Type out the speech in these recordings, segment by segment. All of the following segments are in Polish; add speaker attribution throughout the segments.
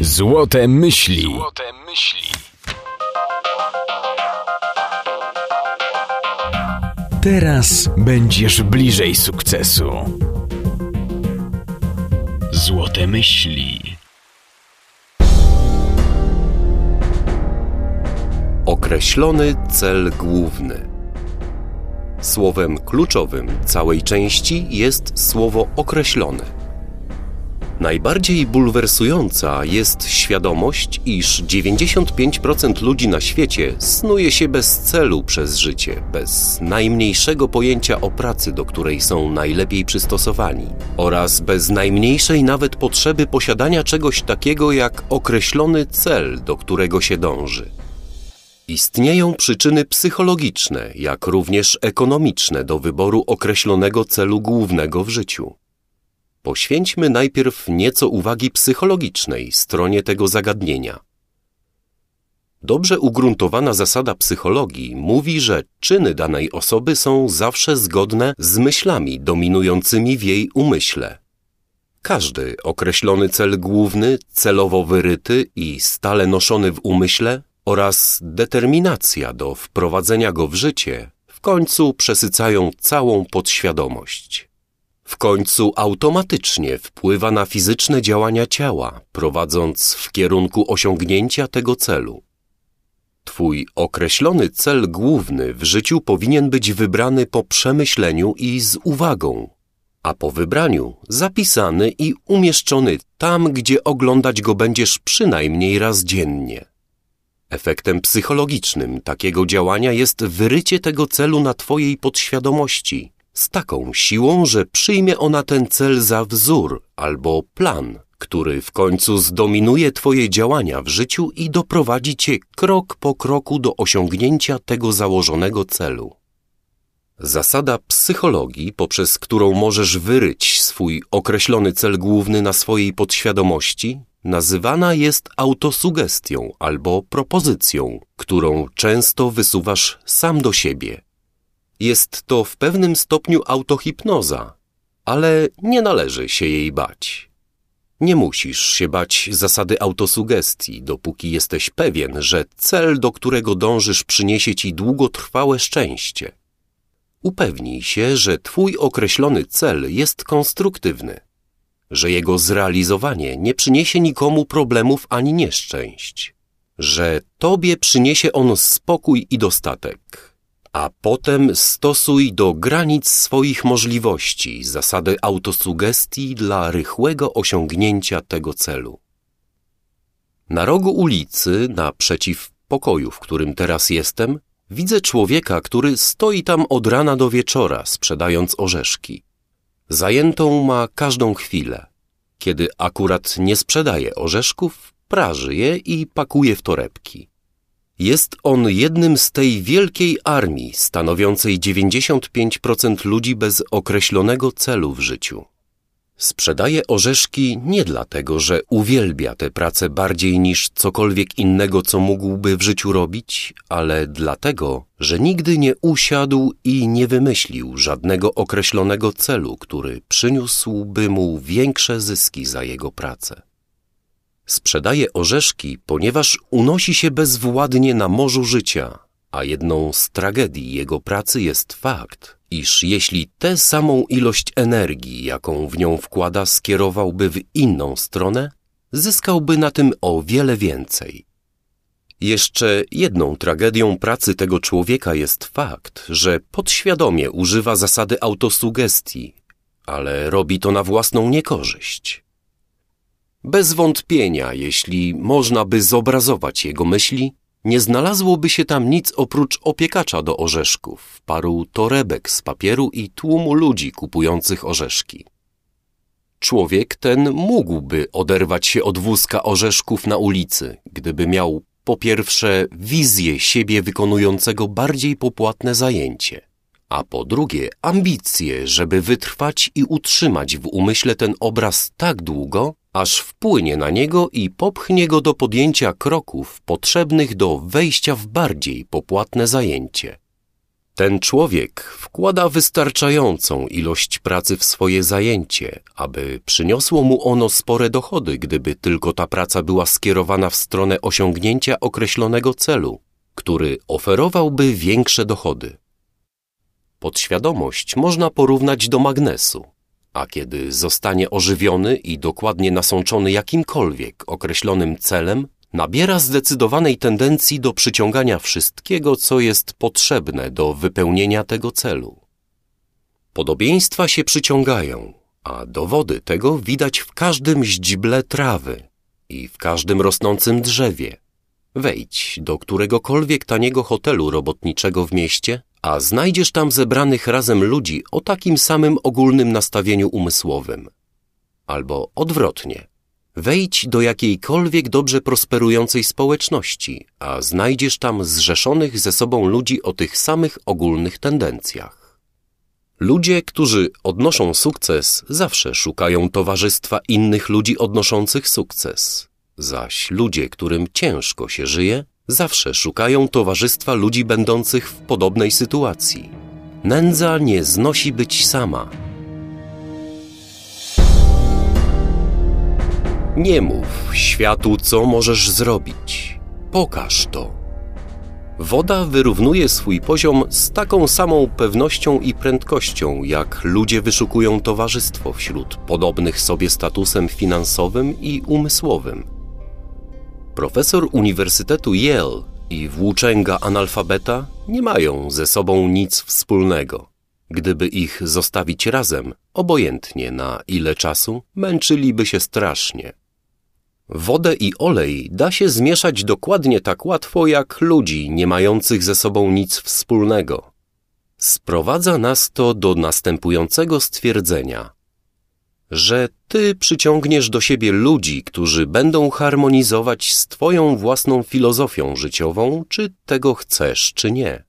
Speaker 1: Złote myśli. Złote myśli. Teraz będziesz bliżej sukcesu. Złote myśli.
Speaker 2: Określony cel główny. Słowem kluczowym całej części jest słowo określony. Najbardziej bulwersująca jest świadomość, iż 95% ludzi na świecie snuje się bez celu przez życie, bez najmniejszego pojęcia o pracy, do której są najlepiej przystosowani, oraz bez najmniejszej nawet potrzeby posiadania czegoś takiego jak określony cel, do którego się dąży. Istnieją przyczyny psychologiczne, jak również ekonomiczne do wyboru określonego celu głównego w życiu. Poświęćmy najpierw nieco uwagi psychologicznej stronie tego zagadnienia. Dobrze ugruntowana zasada psychologii mówi, że czyny danej osoby są zawsze zgodne z myślami dominującymi w jej umyśle. Każdy określony cel główny, celowo wyryty i stale noszony w umyśle oraz determinacja do wprowadzenia go w życie w końcu przesycają całą podświadomość w końcu automatycznie wpływa na fizyczne działania ciała, prowadząc w kierunku osiągnięcia tego celu. Twój określony cel główny w życiu powinien być wybrany po przemyśleniu i z uwagą, a po wybraniu zapisany i umieszczony tam, gdzie oglądać go będziesz przynajmniej raz dziennie. Efektem psychologicznym takiego działania jest wyrycie tego celu na Twojej podświadomości – z taką siłą, że przyjmie ona ten cel za wzór albo plan, który w końcu zdominuje Twoje działania w życiu i doprowadzi Cię krok po kroku do osiągnięcia tego założonego celu. Zasada psychologii, poprzez którą możesz wyryć swój określony cel główny na swojej podświadomości, nazywana jest autosugestią albo propozycją, którą często wysuwasz sam do siebie. Jest to w pewnym stopniu autohipnoza, ale nie należy się jej bać. Nie musisz się bać zasady autosugestii, dopóki jesteś pewien, że cel, do którego dążysz, przyniesie ci długotrwałe szczęście. Upewnij się, że twój określony cel jest konstruktywny, że jego zrealizowanie nie przyniesie nikomu problemów ani nieszczęść, że tobie przyniesie on spokój i dostatek a potem stosuj do granic swoich możliwości zasady autosugestii dla rychłego osiągnięcia tego celu. Na rogu ulicy, naprzeciw pokoju, w którym teraz jestem, widzę człowieka, który stoi tam od rana do wieczora, sprzedając orzeszki. Zajętą ma każdą chwilę. Kiedy akurat nie sprzedaje orzeszków, praży je i pakuje w torebki. Jest on jednym z tej wielkiej armii stanowiącej 95% ludzi bez określonego celu w życiu. Sprzedaje orzeszki nie dlatego, że uwielbia tę pracę bardziej niż cokolwiek innego, co mógłby w życiu robić, ale dlatego, że nigdy nie usiadł i nie wymyślił żadnego określonego celu, który przyniósłby mu większe zyski za jego pracę. Sprzedaje orzeszki, ponieważ unosi się bezwładnie na morzu życia, a jedną z tragedii jego pracy jest fakt, iż jeśli tę samą ilość energii, jaką w nią wkłada, skierowałby w inną stronę, zyskałby na tym o wiele więcej. Jeszcze jedną tragedią pracy tego człowieka jest fakt, że podświadomie używa zasady autosugestii, ale robi to na własną niekorzyść. Bez wątpienia, jeśli można by zobrazować jego myśli, nie znalazłoby się tam nic oprócz opiekacza do orzeszków, paru torebek z papieru i tłumu ludzi kupujących orzeszki. Człowiek ten mógłby oderwać się od wózka orzeszków na ulicy, gdyby miał po pierwsze wizję siebie wykonującego bardziej popłatne zajęcie, a po drugie ambicje, żeby wytrwać i utrzymać w umyśle ten obraz tak długo, aż wpłynie na niego i popchnie go do podjęcia kroków potrzebnych do wejścia w bardziej popłatne zajęcie. Ten człowiek wkłada wystarczającą ilość pracy w swoje zajęcie, aby przyniosło mu ono spore dochody, gdyby tylko ta praca była skierowana w stronę osiągnięcia określonego celu, który oferowałby większe dochody. Podświadomość można porównać do magnesu, a kiedy zostanie ożywiony i dokładnie nasączony jakimkolwiek określonym celem, nabiera zdecydowanej tendencji do przyciągania wszystkiego, co jest potrzebne do wypełnienia tego celu. Podobieństwa się przyciągają, a dowody tego widać w każdym źdźble trawy i w każdym rosnącym drzewie. Wejdź do któregokolwiek taniego hotelu robotniczego w mieście, a znajdziesz tam zebranych razem ludzi o takim samym ogólnym nastawieniu umysłowym. Albo odwrotnie – Wejdź do jakiejkolwiek dobrze prosperującej społeczności, a znajdziesz tam zrzeszonych ze sobą ludzi o tych samych ogólnych tendencjach. Ludzie, którzy odnoszą sukces, zawsze szukają towarzystwa innych ludzi odnoszących sukces, zaś ludzie, którym ciężko się żyje, zawsze szukają towarzystwa ludzi będących w podobnej sytuacji. Nędza nie znosi być sama Nie mów światu, co możesz zrobić. Pokaż to. Woda wyrównuje swój poziom z taką samą pewnością i prędkością, jak ludzie wyszukują towarzystwo wśród podobnych sobie statusem finansowym i umysłowym. Profesor Uniwersytetu Yale i włóczęga analfabeta nie mają ze sobą nic wspólnego. Gdyby ich zostawić razem, obojętnie na ile czasu, męczyliby się strasznie. Wodę i olej da się zmieszać dokładnie tak łatwo jak ludzi nie mających ze sobą nic wspólnego. Sprowadza nas to do następującego stwierdzenia, że ty przyciągniesz do siebie ludzi, którzy będą harmonizować z twoją własną filozofią życiową, czy tego chcesz, czy nie.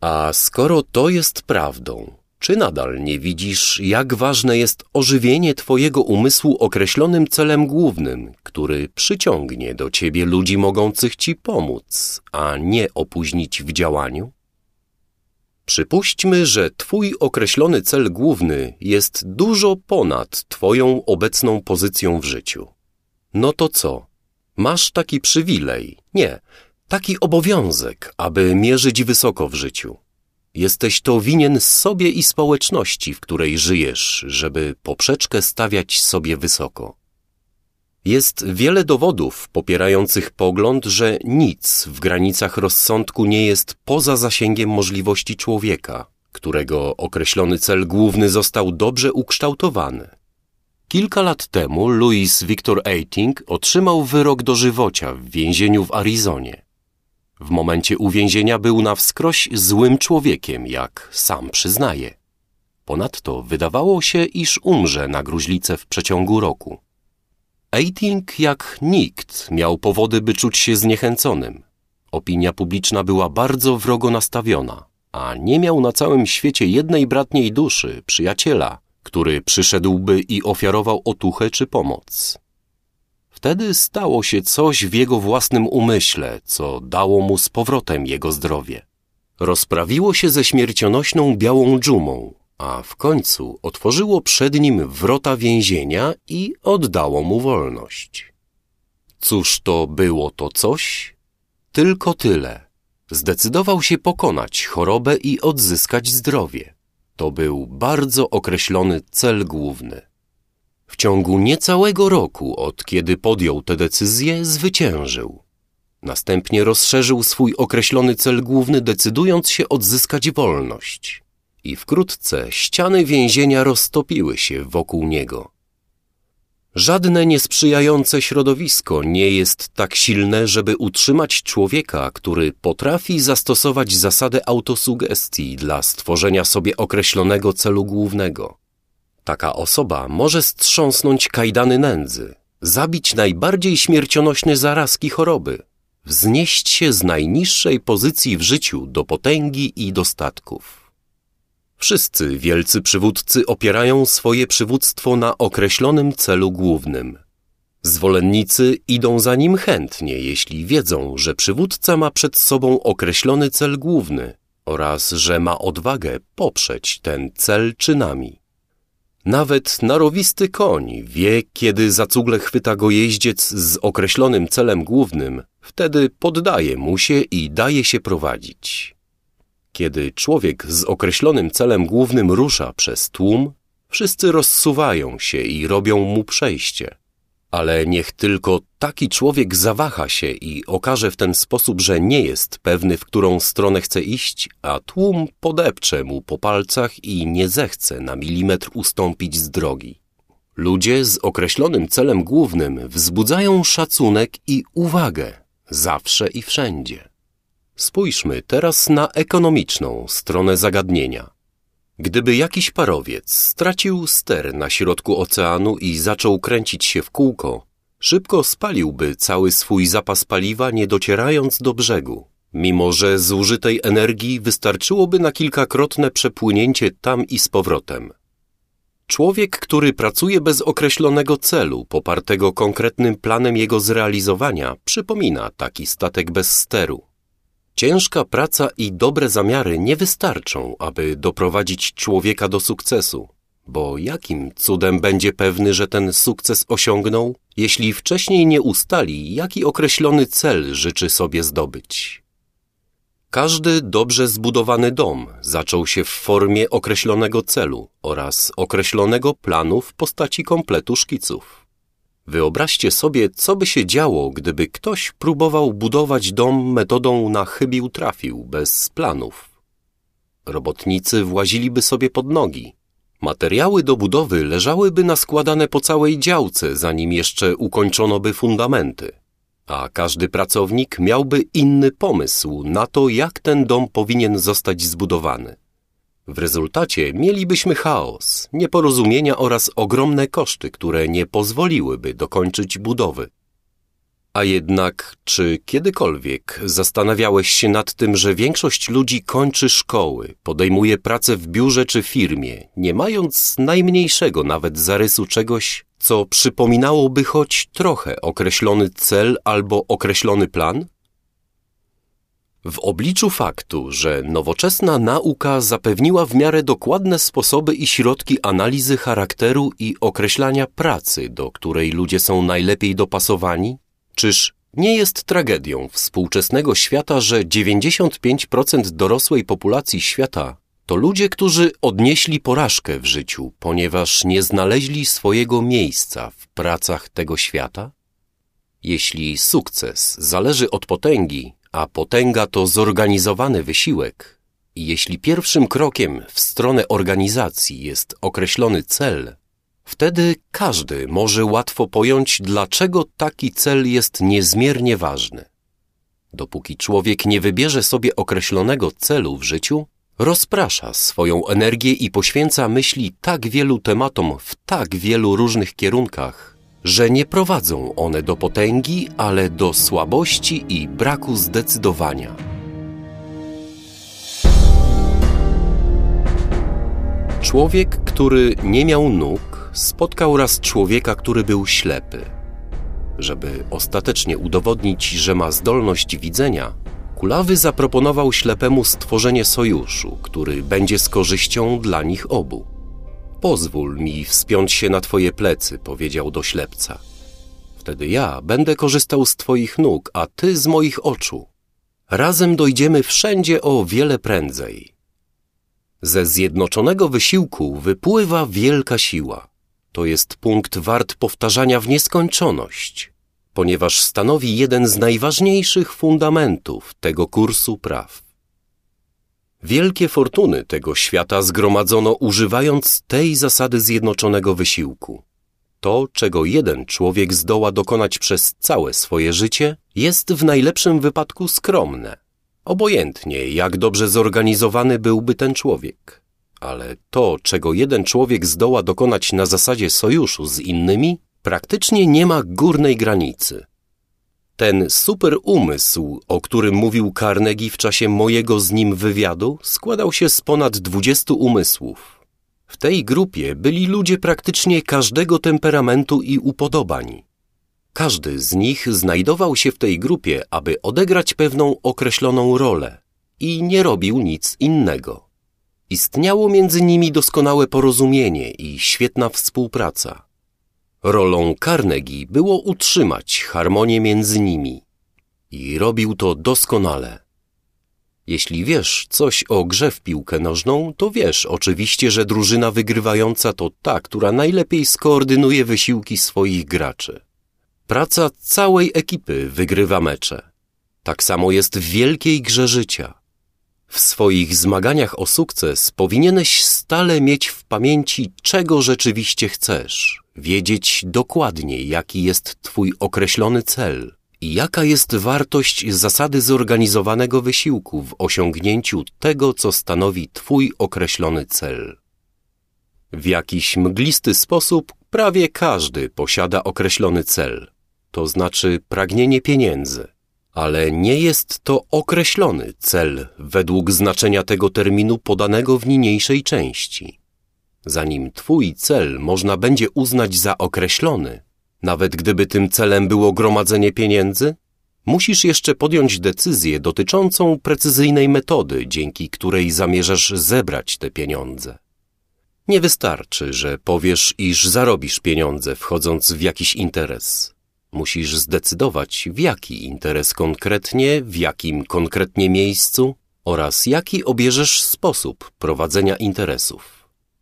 Speaker 2: A skoro to jest prawdą, czy nadal nie widzisz, jak ważne jest ożywienie Twojego umysłu określonym celem głównym, który przyciągnie do Ciebie ludzi mogących Ci pomóc, a nie opóźnić w działaniu? Przypuśćmy, że Twój określony cel główny jest dużo ponad Twoją obecną pozycją w życiu. No to co? Masz taki przywilej, nie, taki obowiązek, aby mierzyć wysoko w życiu. Jesteś to winien sobie i społeczności, w której żyjesz, żeby poprzeczkę stawiać sobie wysoko. Jest wiele dowodów popierających pogląd, że nic w granicach rozsądku nie jest poza zasięgiem możliwości człowieka, którego określony cel główny został dobrze ukształtowany. Kilka lat temu Louis Victor Eiting otrzymał wyrok dożywocia w więzieniu w Arizonie. W momencie uwięzienia był na wskroś złym człowiekiem, jak sam przyznaje. Ponadto wydawało się, iż umrze na gruźlicę w przeciągu roku. Eiting jak nikt miał powody, by czuć się zniechęconym. Opinia publiczna była bardzo wrogo nastawiona, a nie miał na całym świecie jednej bratniej duszy, przyjaciela, który przyszedłby i ofiarował otuchę czy pomoc. Wtedy stało się coś w jego własnym umyśle, co dało mu z powrotem jego zdrowie. Rozprawiło się ze śmiercionośną białą dżumą, a w końcu otworzyło przed nim wrota więzienia i oddało mu wolność. Cóż to było to coś? Tylko tyle. Zdecydował się pokonać chorobę i odzyskać zdrowie. To był bardzo określony cel główny. W ciągu niecałego roku, od kiedy podjął tę decyzję, zwyciężył. Następnie rozszerzył swój określony cel główny, decydując się odzyskać wolność. I wkrótce ściany więzienia roztopiły się wokół niego. Żadne niesprzyjające środowisko nie jest tak silne, żeby utrzymać człowieka, który potrafi zastosować zasadę autosugestii dla stworzenia sobie określonego celu głównego. Taka osoba może strząsnąć kajdany nędzy, zabić najbardziej śmiercionośne zarazki choroby, wznieść się z najniższej pozycji w życiu do potęgi i dostatków. Wszyscy wielcy przywódcy opierają swoje przywództwo na określonym celu głównym. Zwolennicy idą za nim chętnie, jeśli wiedzą, że przywódca ma przed sobą określony cel główny, oraz że ma odwagę poprzeć ten cel czynami. Nawet narowisty koń wie, kiedy za cugle chwyta go jeździec z określonym celem głównym, wtedy poddaje mu się i daje się prowadzić. Kiedy człowiek z określonym celem głównym rusza przez tłum, wszyscy rozsuwają się i robią mu przejście. Ale niech tylko taki człowiek zawaha się i okaże w ten sposób, że nie jest pewny, w którą stronę chce iść, a tłum podepcze mu po palcach i nie zechce na milimetr ustąpić z drogi. Ludzie z określonym celem głównym wzbudzają szacunek i uwagę zawsze i wszędzie. Spójrzmy teraz na ekonomiczną stronę zagadnienia. Gdyby jakiś parowiec stracił ster na środku oceanu i zaczął kręcić się w kółko, szybko spaliłby cały swój zapas paliwa, nie docierając do brzegu, mimo że zużytej energii wystarczyłoby na kilkakrotne przepłynięcie tam i z powrotem. Człowiek, który pracuje bez określonego celu, popartego konkretnym planem jego zrealizowania, przypomina taki statek bez steru. Ciężka praca i dobre zamiary nie wystarczą, aby doprowadzić człowieka do sukcesu, bo jakim cudem będzie pewny, że ten sukces osiągnął, jeśli wcześniej nie ustali, jaki określony cel życzy sobie zdobyć? Każdy dobrze zbudowany dom zaczął się w formie określonego celu oraz określonego planu w postaci kompletu szkiców. Wyobraźcie sobie, co by się działo, gdyby ktoś próbował budować dom metodą na chybił trafił, bez planów. Robotnicy właziliby sobie pod nogi. Materiały do budowy leżałyby naskładane po całej działce, zanim jeszcze ukończono by fundamenty. A każdy pracownik miałby inny pomysł na to, jak ten dom powinien zostać zbudowany. W rezultacie mielibyśmy chaos, nieporozumienia oraz ogromne koszty, które nie pozwoliłyby dokończyć budowy. A jednak, czy kiedykolwiek zastanawiałeś się nad tym, że większość ludzi kończy szkoły, podejmuje pracę w biurze czy firmie, nie mając najmniejszego nawet zarysu czegoś, co przypominałoby choć trochę określony cel albo określony plan? W obliczu faktu, że nowoczesna nauka zapewniła w miarę dokładne sposoby i środki analizy charakteru i określania pracy, do której ludzie są najlepiej dopasowani, czyż nie jest tragedią współczesnego świata, że 95% dorosłej populacji świata to ludzie, którzy odnieśli porażkę w życiu, ponieważ nie znaleźli swojego miejsca w pracach tego świata? Jeśli sukces zależy od potęgi, a potęga to zorganizowany wysiłek, i jeśli pierwszym krokiem w stronę organizacji jest określony cel, wtedy każdy może łatwo pojąć, dlaczego taki cel jest niezmiernie ważny. Dopóki człowiek nie wybierze sobie określonego celu w życiu, rozprasza swoją energię i poświęca myśli tak wielu tematom w tak wielu różnych kierunkach, że nie prowadzą one do potęgi, ale do słabości i braku zdecydowania. Człowiek, który nie miał nóg, spotkał raz człowieka, który był ślepy. Żeby ostatecznie udowodnić, że ma zdolność widzenia, Kulawy zaproponował ślepemu stworzenie sojuszu, który będzie z korzyścią dla nich obu. Pozwól mi wspiąć się na twoje plecy, powiedział do ślepca. Wtedy ja będę korzystał z twoich nóg, a ty z moich oczu. Razem dojdziemy wszędzie o wiele prędzej. Ze zjednoczonego wysiłku wypływa wielka siła. To jest punkt wart powtarzania w nieskończoność ponieważ stanowi jeden z najważniejszych fundamentów tego kursu praw. Wielkie fortuny tego świata zgromadzono używając tej zasady zjednoczonego wysiłku. To, czego jeden człowiek zdoła dokonać przez całe swoje życie, jest w najlepszym wypadku skromne. Obojętnie, jak dobrze zorganizowany byłby ten człowiek. Ale to, czego jeden człowiek zdoła dokonać na zasadzie sojuszu z innymi, praktycznie nie ma górnej granicy. Ten super umysł, o którym mówił Carnegie w czasie mojego z nim wywiadu, składał się z ponad 20 umysłów. W tej grupie byli ludzie praktycznie każdego temperamentu i upodobań. Każdy z nich znajdował się w tej grupie, aby odegrać pewną określoną rolę. i nie robił nic innego. Istniało między nimi doskonałe porozumienie i świetna współpraca. Rolą Carnegie było utrzymać harmonię między nimi. I robił to doskonale. Jeśli wiesz coś o grze w piłkę nożną, to wiesz oczywiście, że drużyna wygrywająca to ta, która najlepiej skoordynuje wysiłki swoich graczy. Praca całej ekipy wygrywa mecze. Tak samo jest w wielkiej grze życia. W swoich zmaganiach o sukces powinieneś stale mieć w pamięci, czego rzeczywiście chcesz, wiedzieć dokładnie, jaki jest Twój określony cel i jaka jest wartość zasady zorganizowanego wysiłku w osiągnięciu tego, co stanowi Twój określony cel. W jakiś mglisty sposób prawie każdy posiada określony cel, to znaczy pragnienie pieniędzy ale nie jest to określony cel według znaczenia tego terminu podanego w niniejszej części. Zanim Twój cel można będzie uznać za określony, nawet gdyby tym celem było gromadzenie pieniędzy, musisz jeszcze podjąć decyzję dotyczącą precyzyjnej metody, dzięki której zamierzasz zebrać te pieniądze. Nie wystarczy, że powiesz, iż zarobisz pieniądze wchodząc w jakiś interes. Musisz zdecydować, w jaki interes konkretnie, w jakim konkretnie miejscu oraz jaki obierzesz sposób prowadzenia interesów.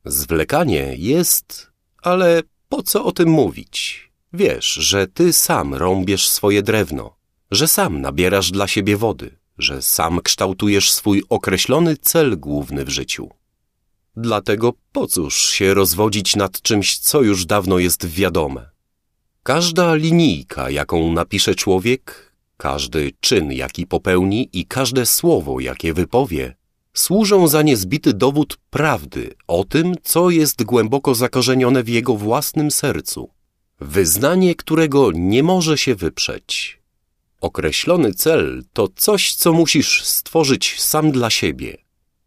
Speaker 2: Zwlekanie jest, ale po co o tym mówić? Wiesz, że ty sam rąbiesz swoje drewno, że sam nabierasz dla siebie wody, że sam kształtujesz swój określony cel główny w życiu. Dlatego po cóż się rozwodzić nad czymś, co już dawno jest wiadome? Każda linijka, jaką napisze człowiek, każdy czyn, jaki popełni i każde słowo, jakie wypowie, służą za niezbity dowód prawdy o tym, co jest głęboko zakorzenione w jego własnym sercu, wyznanie którego nie może się wyprzeć. Określony cel to coś, co musisz stworzyć sam dla siebie.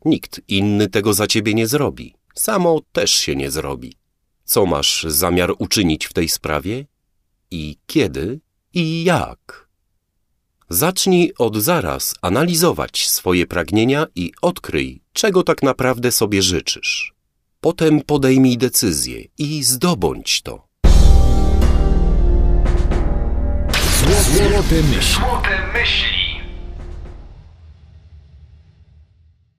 Speaker 2: Nikt inny tego za ciebie nie zrobi. Samo też się nie zrobi. Co masz zamiar uczynić w tej sprawie? i kiedy i jak. Zacznij od zaraz analizować swoje pragnienia i odkryj, czego tak naprawdę sobie życzysz. Potem podejmij decyzję i zdobądź to.
Speaker 1: Złote myśli. Złote myśli.